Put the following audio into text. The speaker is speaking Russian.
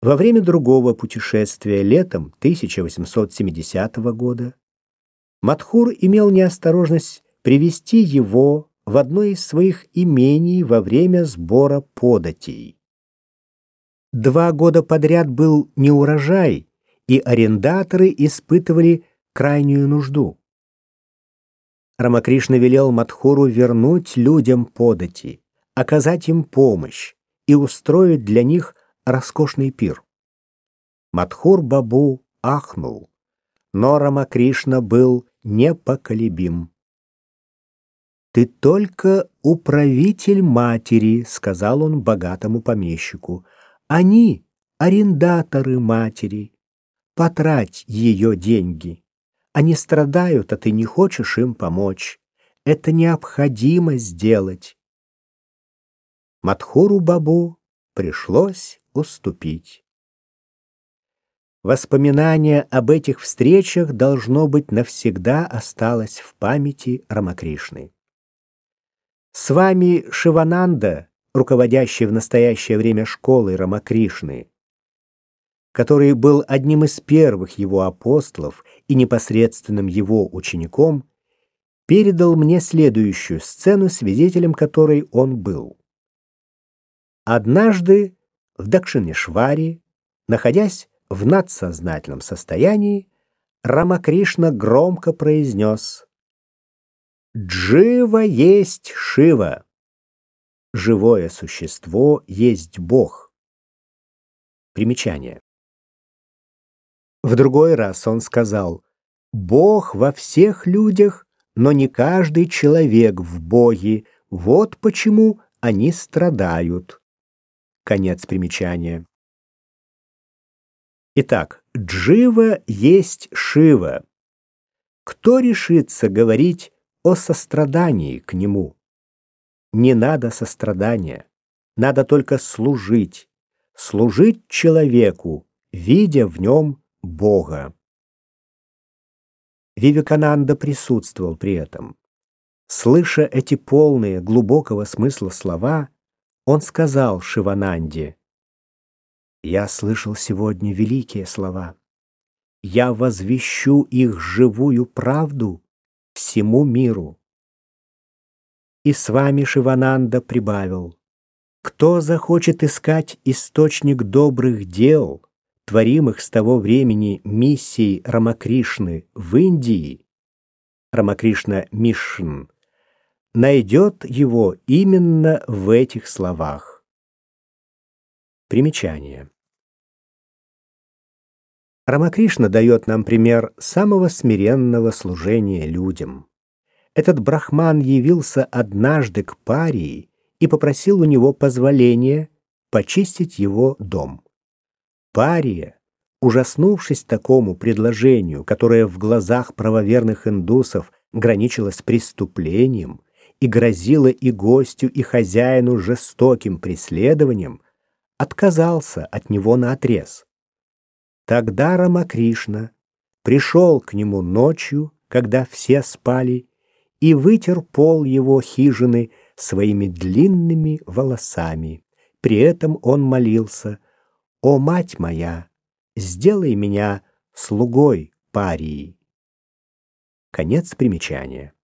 Во время другого путешествия летом 1870 года Матхур имел неосторожность привести его в одно из своих имений во время сбора податей. Два года подряд был неурожай, и арендаторы испытывали крайнюю нужду. Рамакришна велел Матхуру вернуть людям подати, оказать им помощь и устроить для них роскошный пир. Матхур Бабу ахнул, но Рамакришна был непоколебим. «Ты только управитель матери», — сказал он богатому помещику. «Они — арендаторы матери. Потрать ее деньги. Они страдают, а ты не хочешь им помочь. Это необходимо сделать». Матхуру Бабу пришлось уступить. Воспоминание об этих встречах должно быть навсегда осталось в памяти Рамакришны. С вами Шивананда, руководящий в настоящее время школой Рамакришны, который был одним из первых его апостолов и непосредственным его учеником, передал мне следующую сцену, свидетелем которой он был. Однажды в Дакшинешваре, находясь в надсознательном состоянии, Рамакришна громко произнес «Джива есть Шива». Живое существо есть Бог. Примечание. В другой раз он сказал «Бог во всех людях, но не каждый человек в Боге, вот почему они страдают». Конец примечания. Итак, Джива есть Шива. Кто решится говорить о сострадании к нему? Не надо сострадания, надо только служить, служить человеку, видя в нем Бога. Вивекананда присутствовал при этом. Слыша эти полные глубокого смысла слова, он сказал Шивананде, я слышал сегодня великие слова. Я возвещу их живую правду всему миру. И с вами Шивананда прибавил. Кто захочет искать источник добрых дел, творимых с того времени миссией Рамакришны в Индии, Рамакришна Мишн, найдет его именно в этих словах. Примечание. Рамакришна дает нам пример самого смиренного служения людям. Этот брахман явился однажды к парии и попросил у него позволения почистить его дом. Пария, ужаснувшись такому предложению, которое в глазах правоверных индусов граничило с преступлением и грозило и гостю, и хозяину жестоким преследованием, отказался от него наотрез. Тогда Рамакришна пришел к нему ночью, когда все спали, и вытер пол его хижины своими длинными волосами. При этом он молился, «О, мать моя, сделай меня слугой парии». Конец примечания.